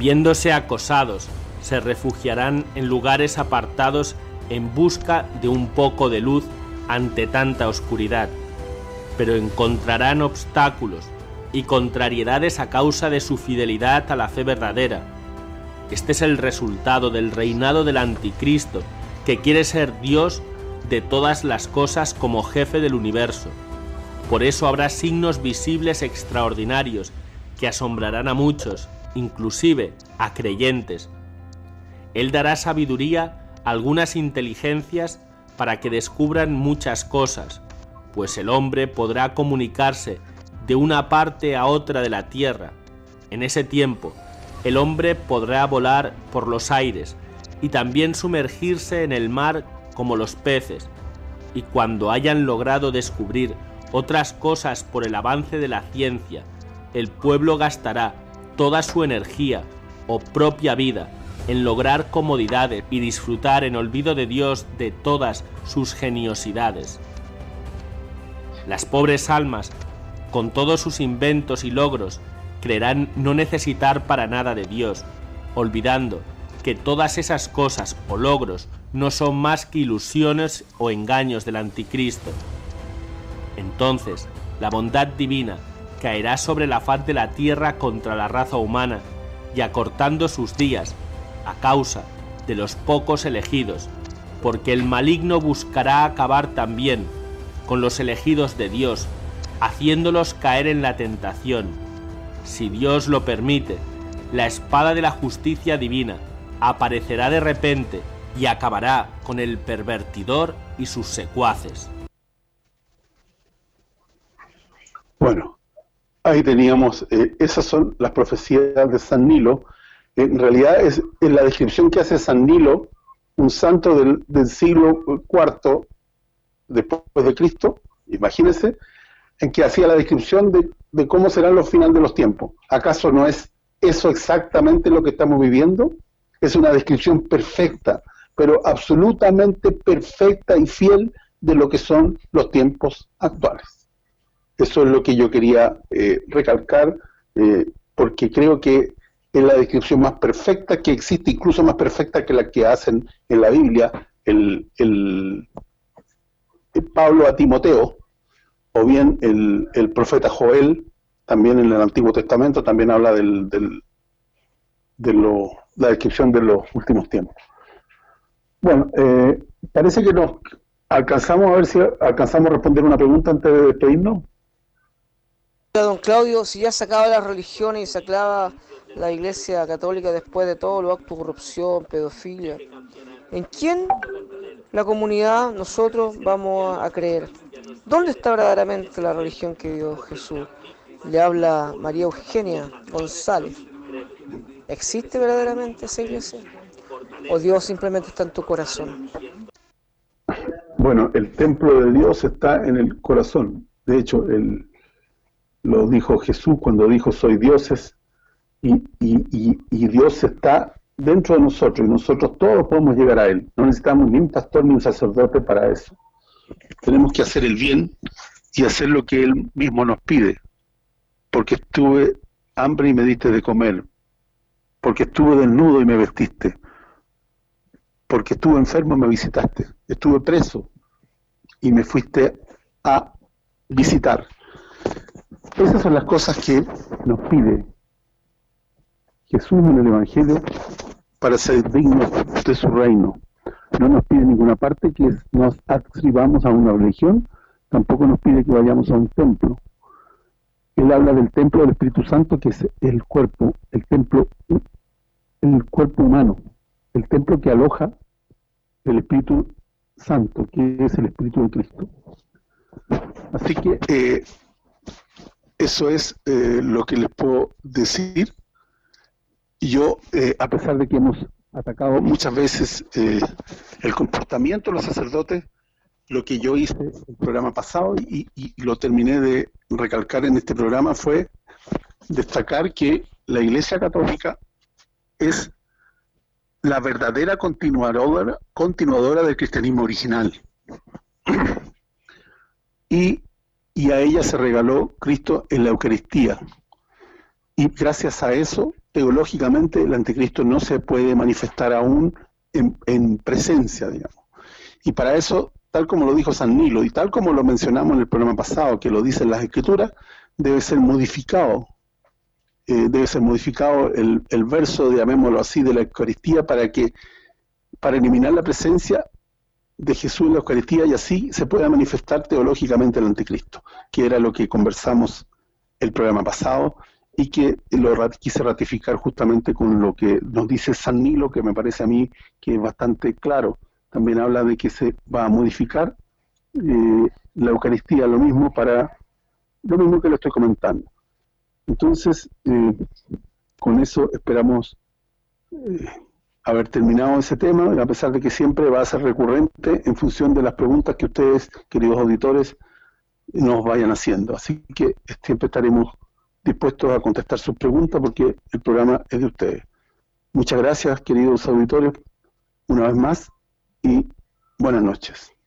viéndose acosados, se refugiarán en lugares apartados en busca de un poco de luz ante tanta oscuridad, pero encontrarán obstáculos y contrariedades a causa de su fidelidad a la fe verdadera. Este es el resultado del reinado del anticristo, que quiere ser Dios de todas las cosas como jefe del universo. Por eso habrá signos visibles extraordinarios que asombrarán a muchos inclusive a creyentes. Él dará sabiduría a algunas inteligencias para que descubran muchas cosas, pues el hombre podrá comunicarse de una parte a otra de la tierra. En ese tiempo, el hombre podrá volar por los aires y también sumergirse en el mar como los peces, y cuando hayan logrado descubrir otras cosas por el avance de la ciencia, el pueblo gastará toda su energía o propia vida en lograr comodidades y disfrutar en olvido de Dios de todas sus geniosidades. Las pobres almas, con todos sus inventos y logros, creerán no necesitar para nada de Dios, olvidando que todas esas cosas o logros no son más que ilusiones o engaños del anticristo. Entonces, la bondad divina caerá sobre la faz de la tierra contra la raza humana y acortando sus días a causa de los pocos elegidos, porque el maligno buscará acabar también con los elegidos de Dios, haciéndolos caer en la tentación. Si Dios lo permite, la espada de la justicia divina aparecerá de repente y acabará con el pervertidor y sus secuaces. Bueno, ahí teníamos, eh, esas son las profecías de San Nilo. En realidad es en la descripción que hace San Nilo, un santo del, siglo IV después de Cristo, imagínense, en que hacía la descripción de, de cómo serán los finales de los tiempos. ¿Acaso no es eso exactamente lo que estamos viviendo? Es una descripción perfecta, pero absolutamente perfecta y fiel de lo que son los tiempos actuales. Eso es lo que yo quería eh, recalcar, eh, porque creo que es la descripción más perfecta que existe, incluso más perfecta que la que hacen en la Biblia el, Pablo a Timoteo, o bien el, profeta Joel, también en el Antiguo Testamento, también habla del, de la descripción de los últimos tiempos. Bueno, eh, parece que nos alcanzamos a ver si alcanzamos a responder una pregunta antes de despedirnos. Don Claudio, si ya se acaba la religión y se acaba la iglesia católica después de todo los actos de corrupción, pedofilia, ¿en quién la comunidad, nosotros vamos a creer? ¿Dónde está verdaderamente la religión que dio Jesús? Le habla María Eugenia González. ¿Existe verdaderamente esa iglesia? ¿O Dios simplemente está en tu corazón? Bueno, el templo de Dios está en el corazón. De hecho, el, lo dijo Jesús cuando dijo soy dioses y, y, y, Dios está dentro de nosotros y nosotros todos podemos llegar a Él. No necesitamos ni un pastor ni un sacerdote para eso. Tenemos que hacer el bien y hacer lo que Él mismo nos pide. Porque estuve hambre y me diste de comer. Porque estuve desnudo y me vestiste. Porque estuve enfermo y me visitaste. Estuve preso y me fuiste a visitar. Esas son las cosas que nos pide Jesús en el Evangelio para ser dignos de su reino. No nos pide ninguna parte que nos adscribamos a una religión, tampoco nos pide que vayamos a un templo. Él habla del templo del Espíritu Santo, que es el cuerpo, el templo, el cuerpo humano, el templo que aloja el Espíritu Santo, que es el Espíritu de Cristo. Así que eh, eso es eh, lo que les puedo decir. Yo, eh, a pesar de que hemos atacado muchas veces eh, el comportamiento de los sacerdotes, lo que yo hice en el programa pasado y, lo terminé de recalcar en este programa fue destacar que la Iglesia Católica es la verdadera continuadora, continuadora del cristianismo original. y y a ella se regaló Cristo en la Eucaristía. Y gracias a eso, teológicamente, el anticristo no se puede manifestar aún en, presencia, digamos. Y para eso, tal como lo dijo San Nilo y tal como lo mencionamos en el programa pasado, que lo dicen las Escrituras, debe ser modificado, eh, debe ser modificado el, el verso, llamémoslo así, de la Eucaristía para que, para eliminar la presencia, de Jesús en la Eucaristía y así se pueda manifestar teológicamente el anticristo, que era lo que conversamos el programa pasado y que lo quise ratificar justamente con lo que nos dice San Nilo, que me parece a mí que es bastante claro. También habla de que se va a modificar eh, la Eucaristía, lo mismo para lo mismo que le estoy comentando. Entonces, eh, con eso esperamos eh, haber terminado ese tema, a pesar de que siempre va a ser recurrente en función de las preguntas que ustedes, queridos auditores, nos vayan haciendo. Así que siempre estaremos dispuestos a contestar sus preguntas porque el programa es de ustedes. Muchas gracias, queridos auditores, una vez más, y buenas noches.